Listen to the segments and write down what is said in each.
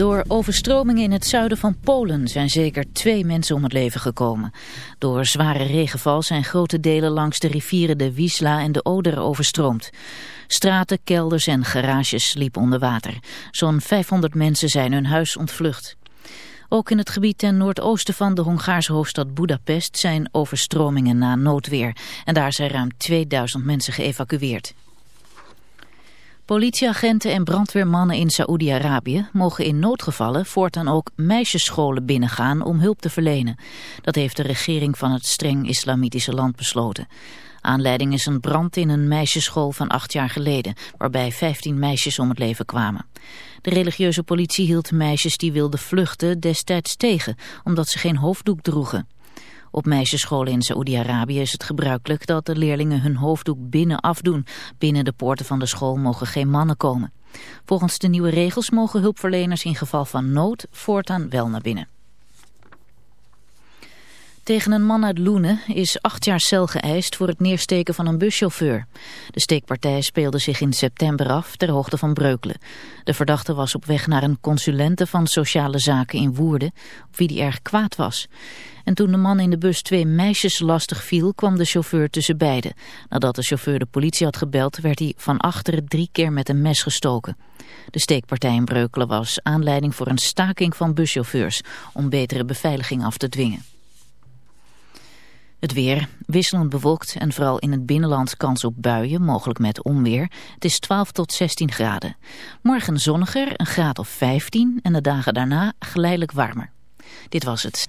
Door overstromingen in het zuiden van Polen zijn zeker twee mensen om het leven gekomen. Door zware regenval zijn grote delen langs de rivieren de Wisla en de Oder overstroomd. Straten, kelders en garages liepen onder water. Zo'n 500 mensen zijn hun huis ontvlucht. Ook in het gebied ten noordoosten van de Hongaarse hoofdstad Budapest zijn overstromingen na noodweer. En daar zijn ruim 2000 mensen geëvacueerd. Politieagenten en brandweermannen in Saoedi-Arabië mogen in noodgevallen voortaan ook meisjesscholen binnengaan om hulp te verlenen. Dat heeft de regering van het streng islamitische land besloten. Aanleiding is een brand in een meisjesschool van acht jaar geleden, waarbij 15 meisjes om het leven kwamen. De religieuze politie hield meisjes die wilden vluchten destijds tegen, omdat ze geen hoofddoek droegen. Op meisjesscholen in Saoedi-Arabië is het gebruikelijk dat de leerlingen hun hoofddoek binnen afdoen. Binnen de poorten van de school mogen geen mannen komen. Volgens de nieuwe regels mogen hulpverleners in geval van nood voortaan wel naar binnen. Tegen een man uit Loenen is acht jaar cel geëist voor het neersteken van een buschauffeur. De steekpartij speelde zich in september af ter hoogte van Breukelen. De verdachte was op weg naar een consulente van sociale zaken in Woerden, op wie die erg kwaad was. En toen de man in de bus twee meisjes lastig viel, kwam de chauffeur tussen beiden. Nadat de chauffeur de politie had gebeld, werd hij van achteren drie keer met een mes gestoken. De steekpartij in Breukelen was aanleiding voor een staking van buschauffeurs om betere beveiliging af te dwingen. Het weer, wisselend bewolkt en vooral in het binnenland kans op buien, mogelijk met onweer. Het is 12 tot 16 graden. Morgen zonniger, een graad of 15 en de dagen daarna geleidelijk warmer. Dit was het.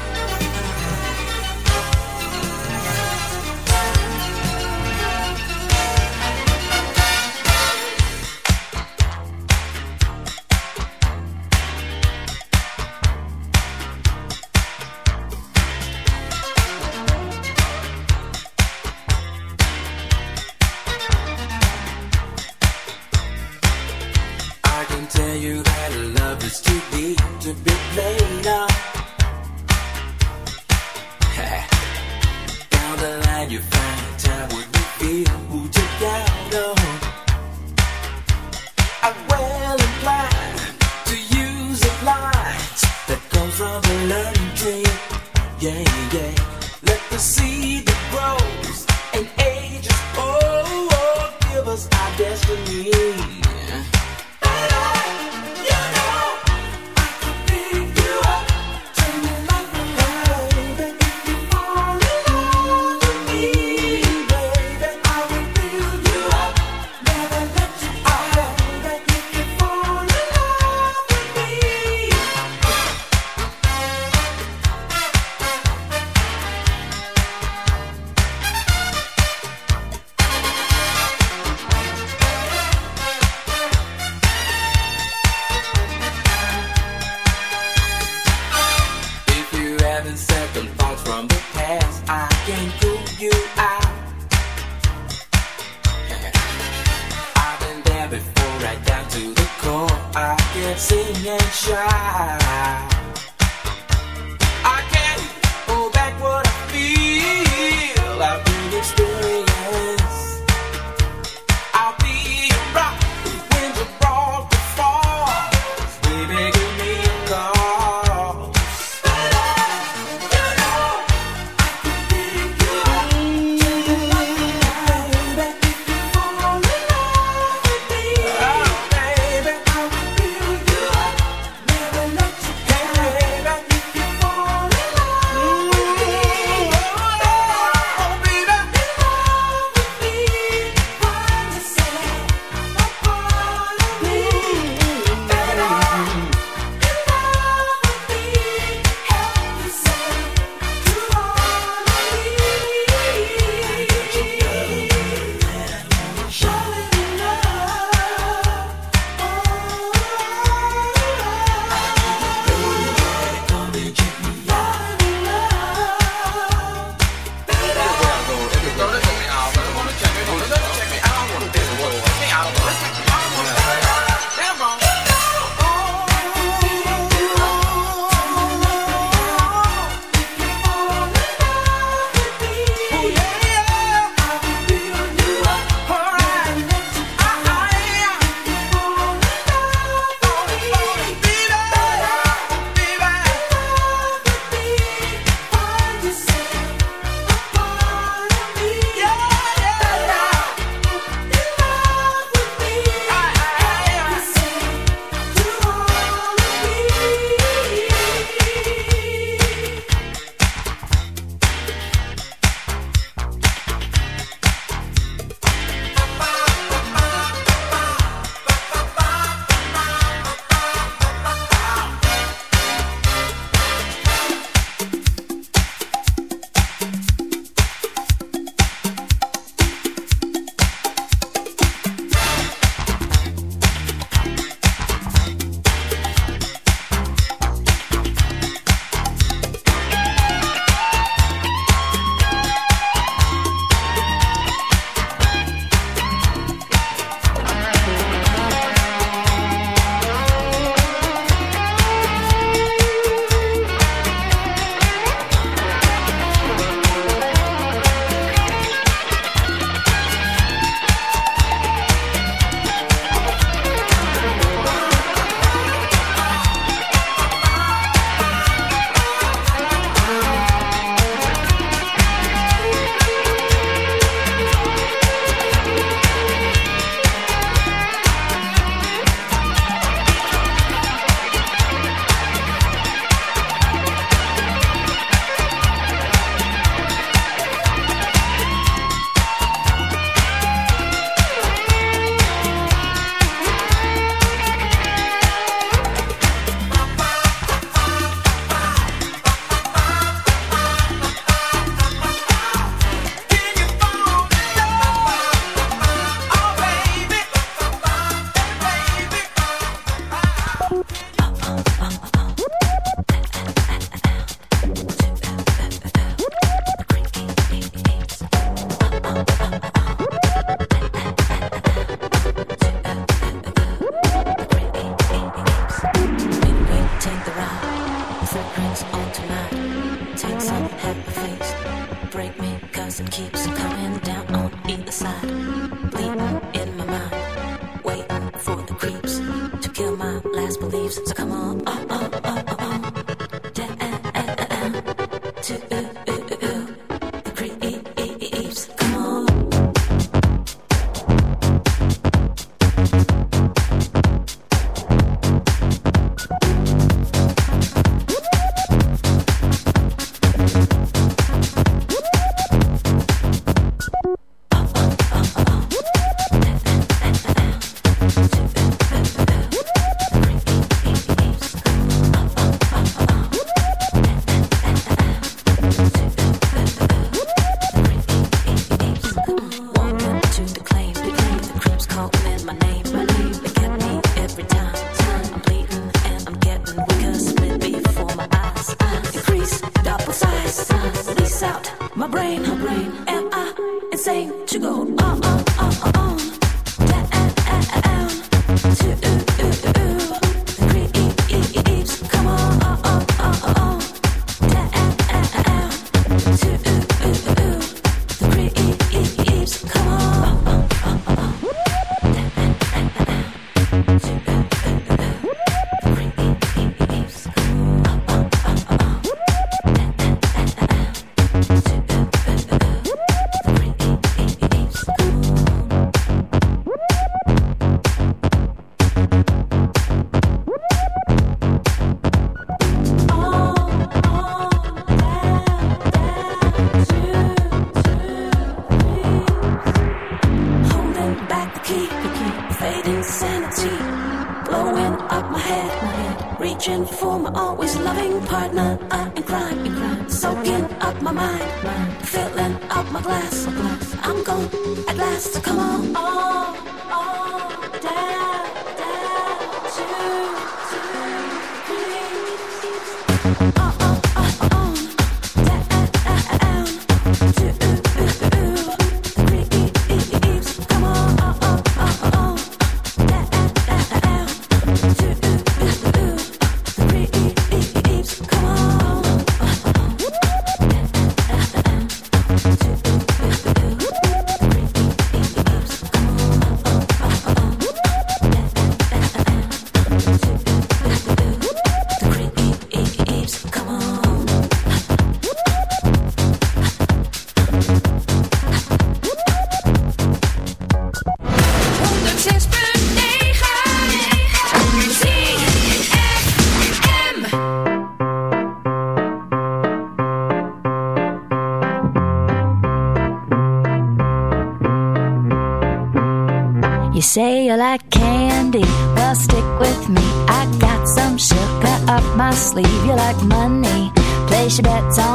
should bet on.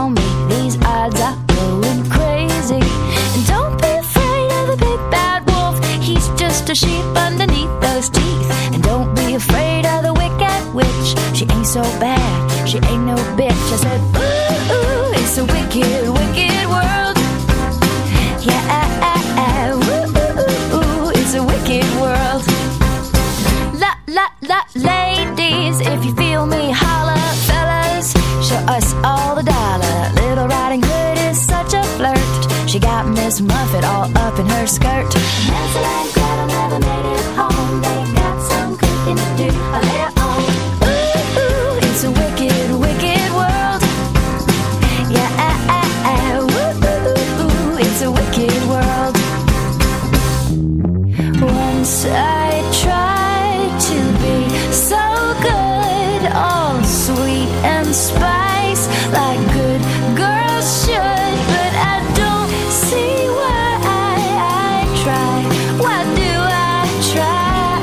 I try to be so good, all sweet and spice, like good girls should. But I don't see why I, try. Why do I try?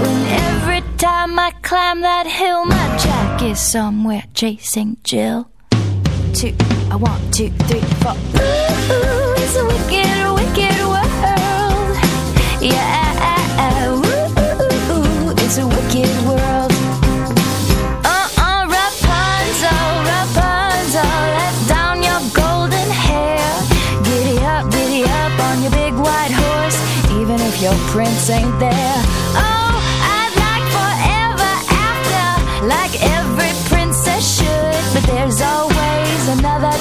When every time I climb that hill, my jack is somewhere chasing Jill. Two, I want two, three, four. Ooh it's a wicked. Yeah, it's a wicked world. Uh uh, Rapunzel, Rapunzel, let down your golden hair. Giddy up, giddy up on your big white horse, even if your prince ain't there. Oh, I'd like forever after, like every princess should, but there's always another.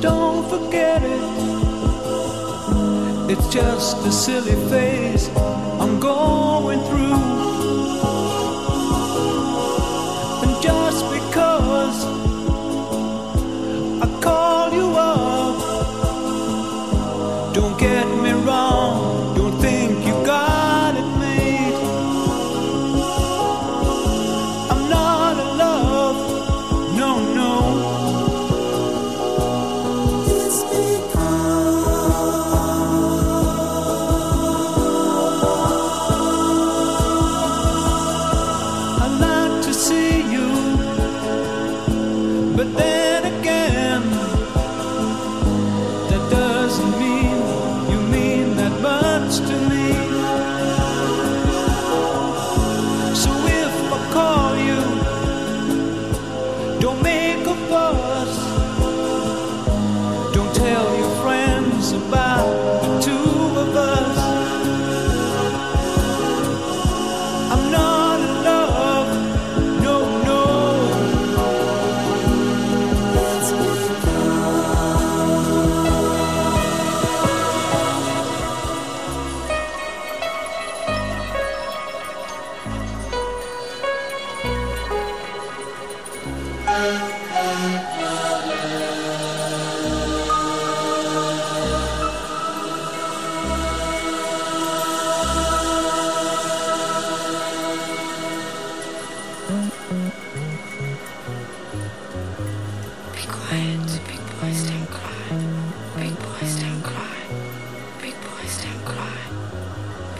don't forget it. It's just a silly face.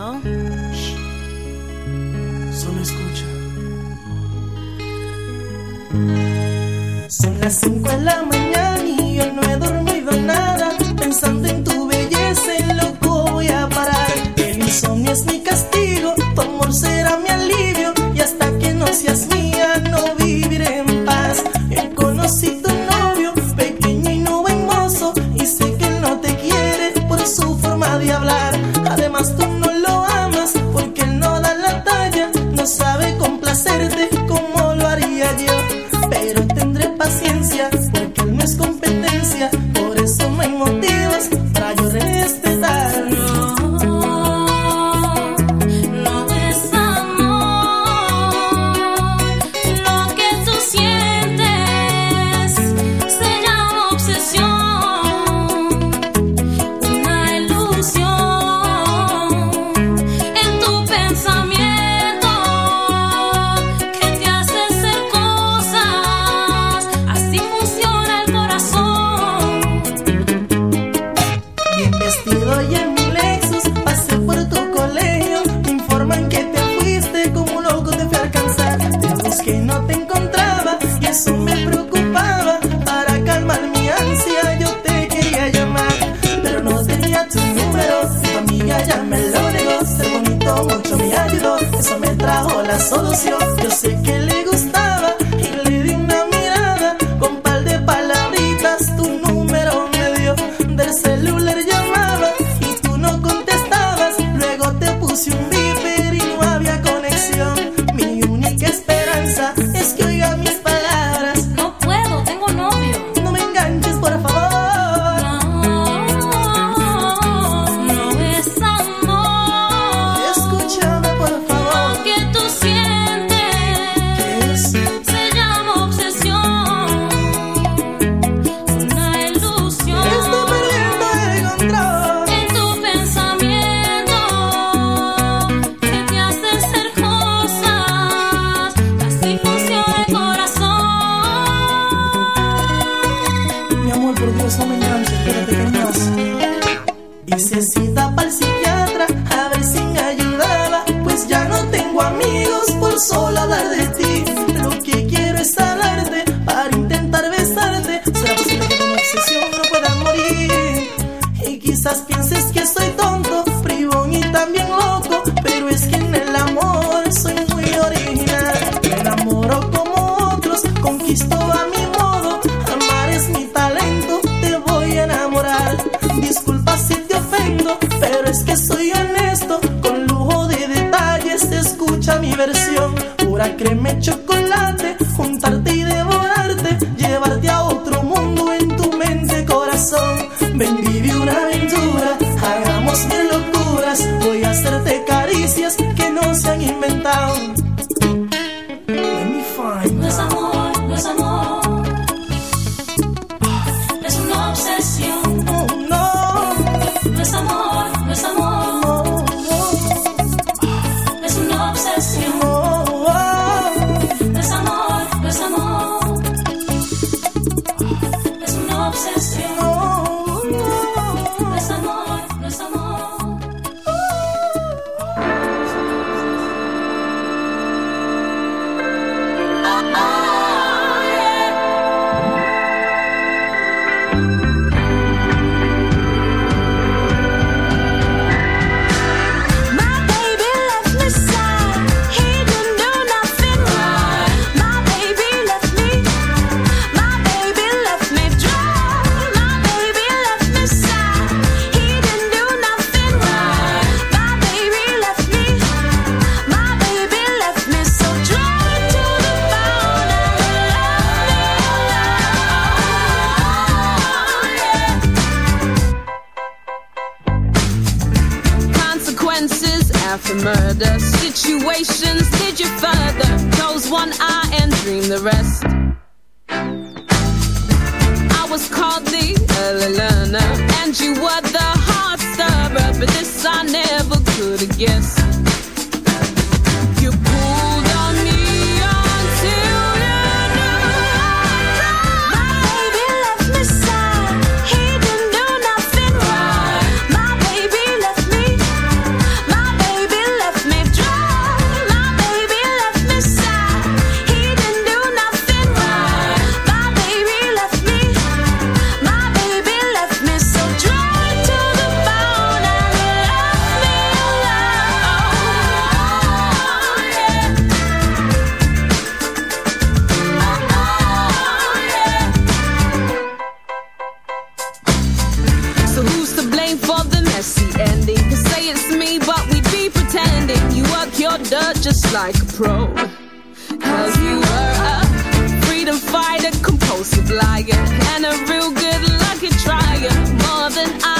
Shh. Solo escucha. Son las 5 de la mañana. obsession. just like a pro. Cause you were a freedom fighter, compulsive liar, and a real good lucky trier. More than I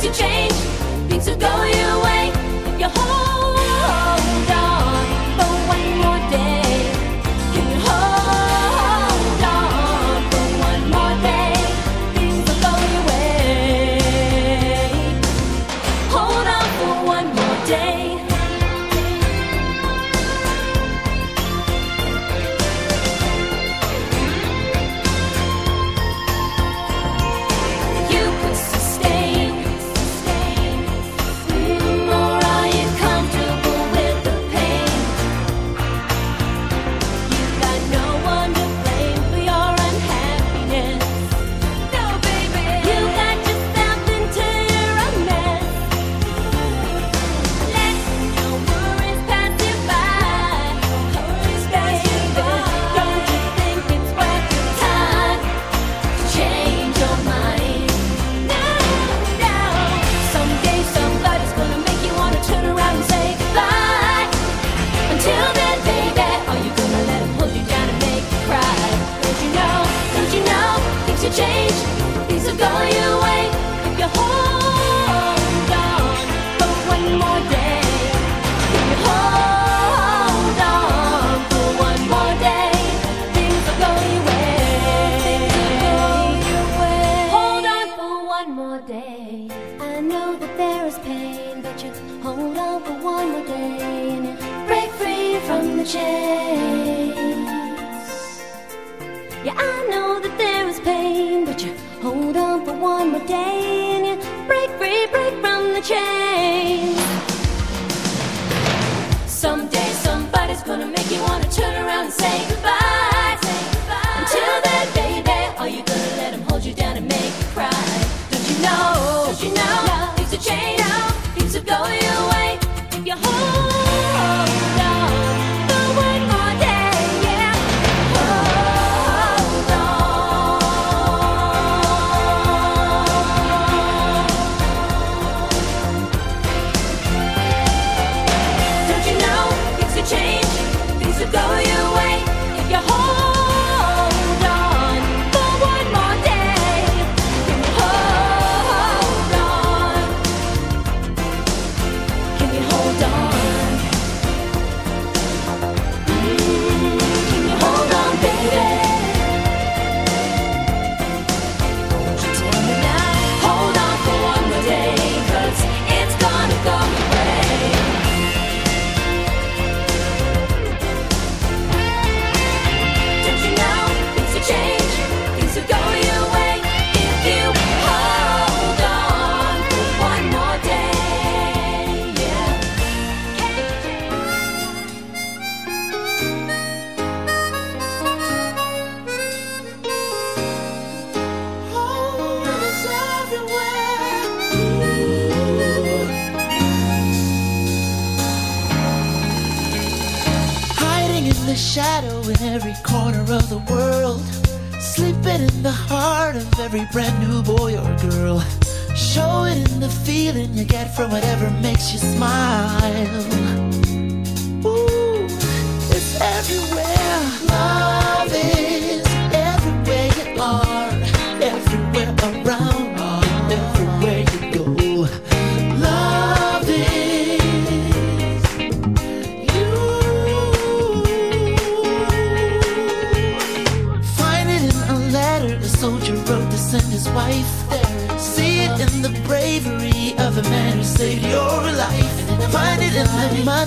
to change, things will go your way if you're.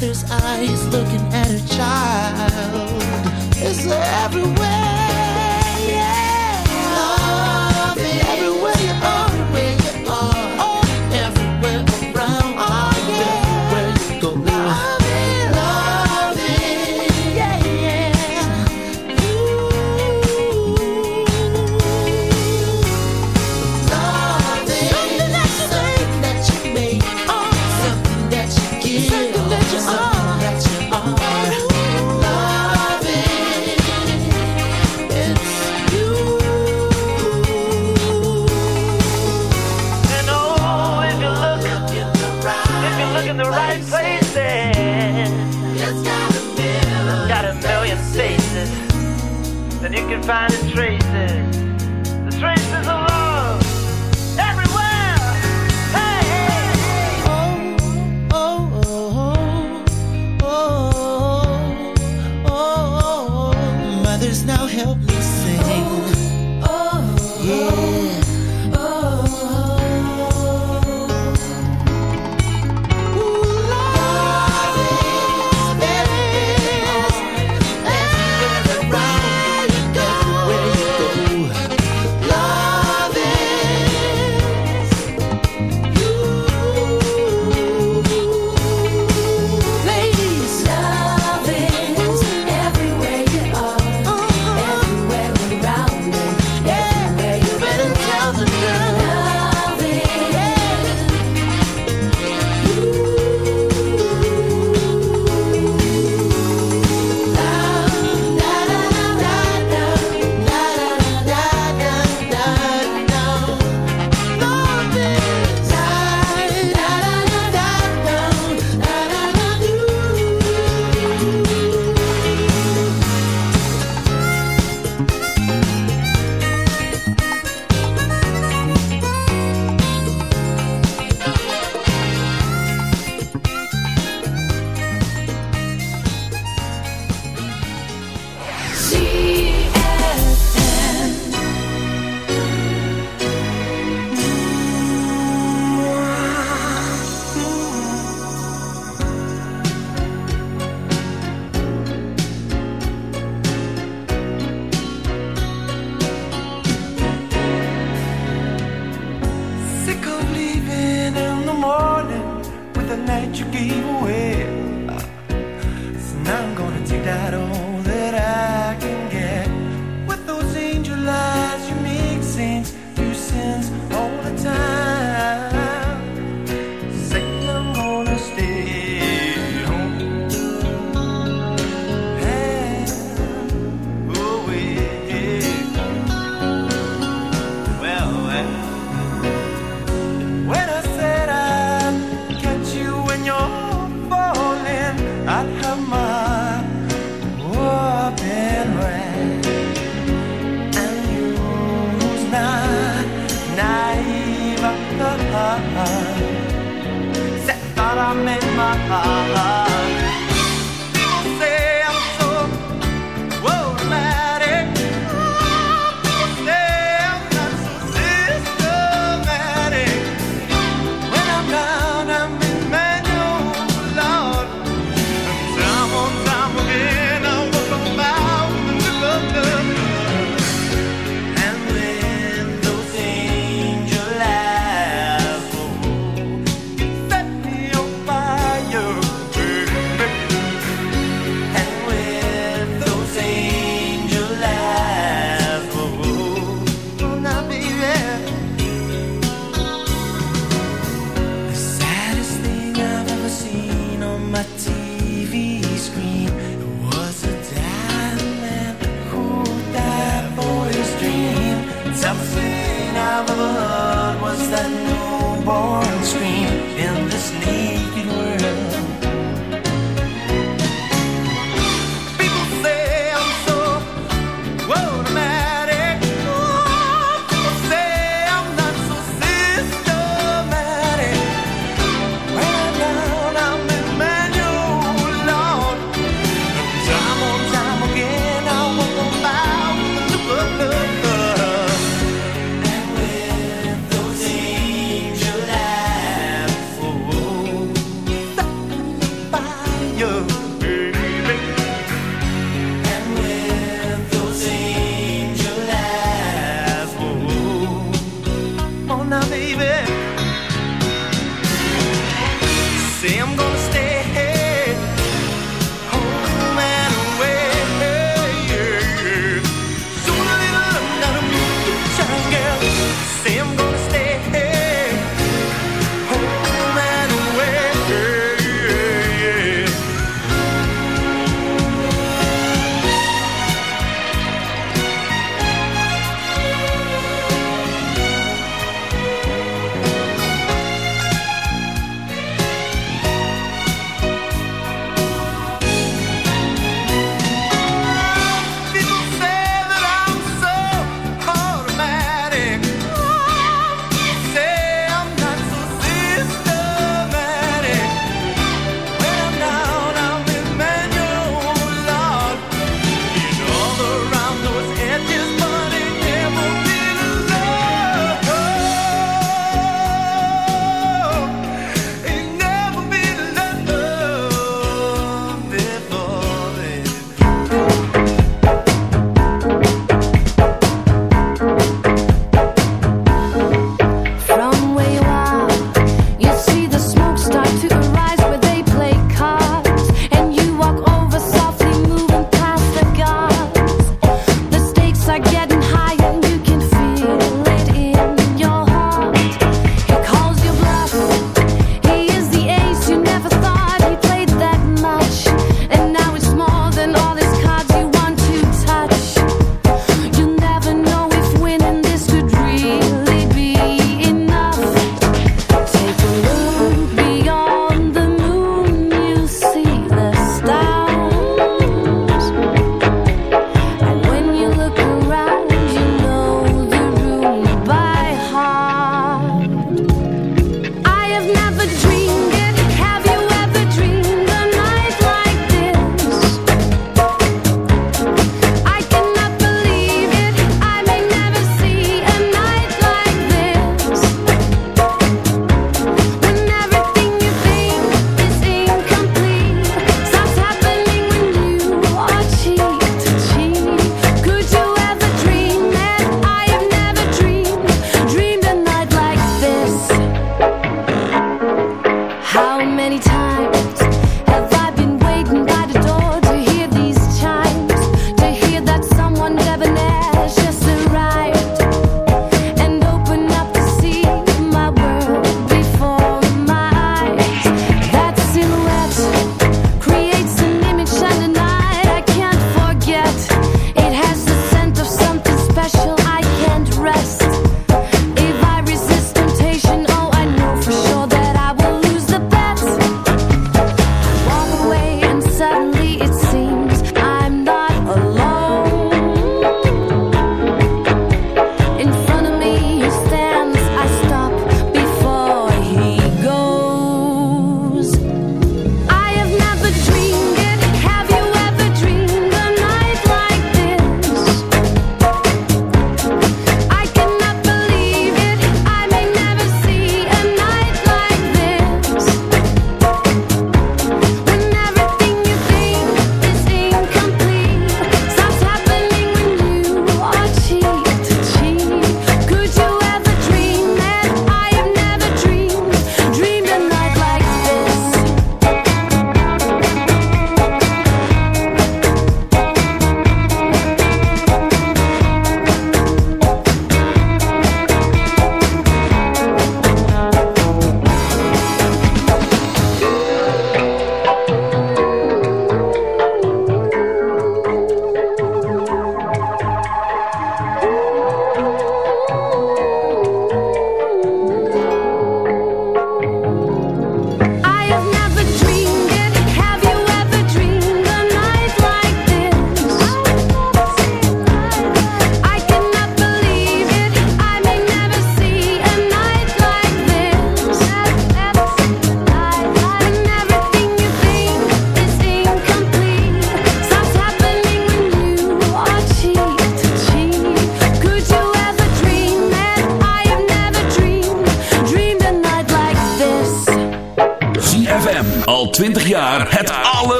mother's eyes looking at her child. that thought I made my heart.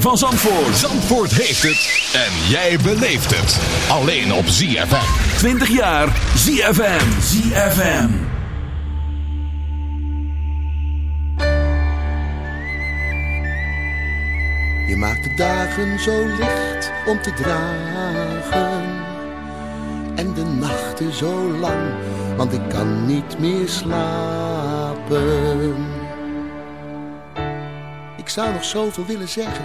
Van Zandvoort. Zandvoort heeft het en jij beleeft het. Alleen op ZFM. 20 jaar ZFM. ZFM. Je maakt de dagen zo licht om te dragen. En de nachten zo lang, want ik kan niet meer slapen. Ik zou nog zoveel willen zeggen,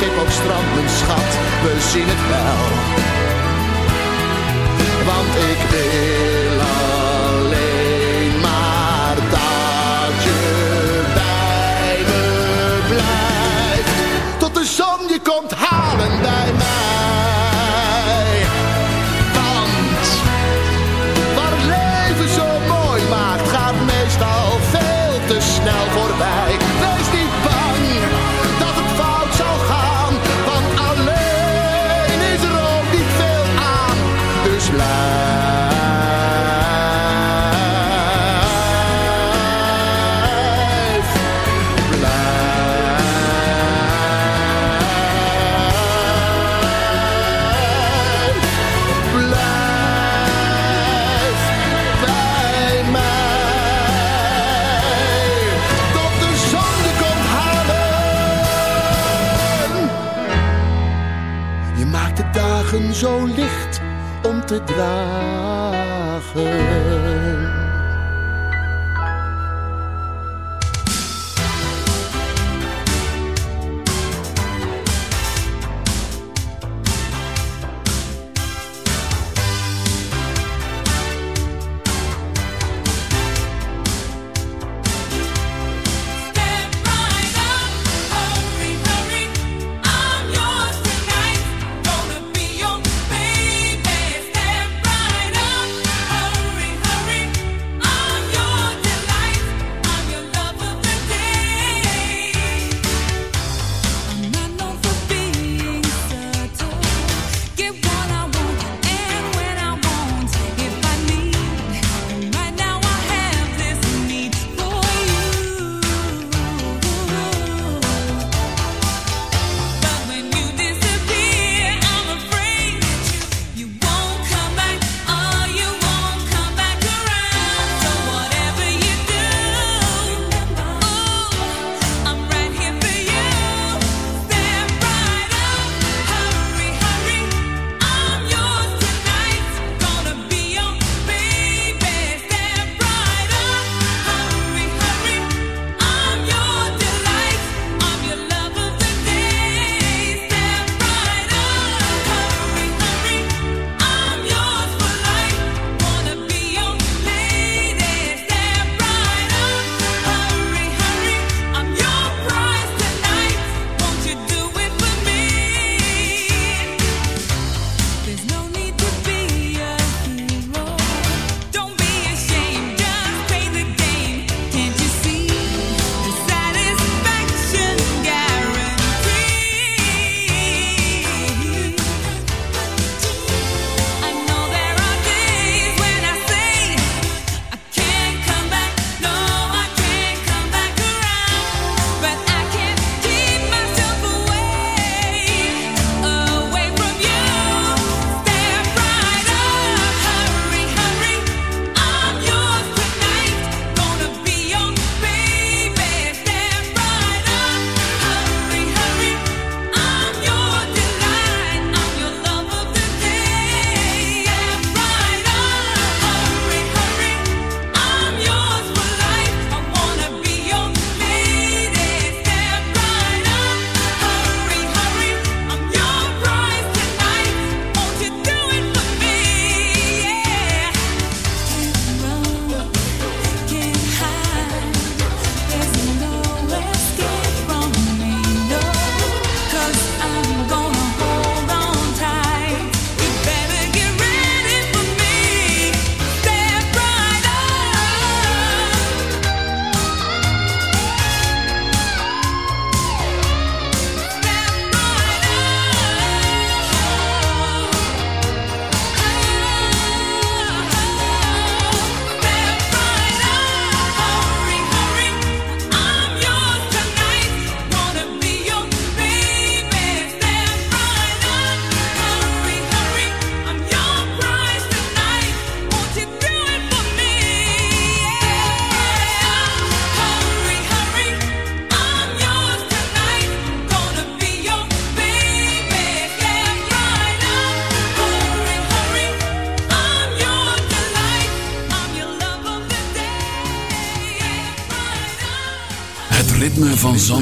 schip ook strandt, mijn schat, we zien het wel. Want ik wil alleen maar dat je bij me blijft. Tot de zon je komt halen bij mij. Want Waar het leven zo mooi maakt, gaat meestal veel te snel voorbij.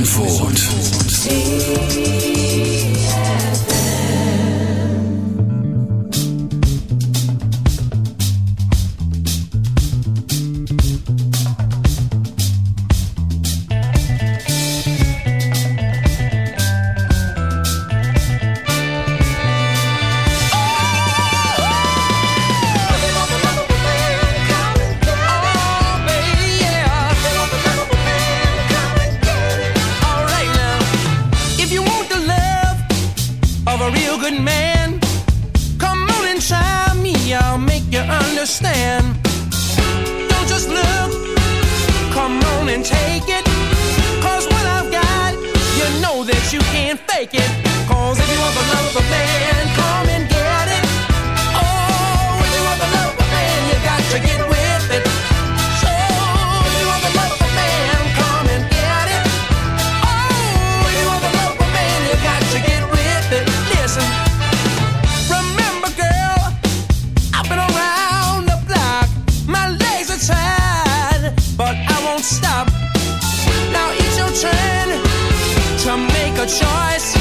Zandvoort. choice.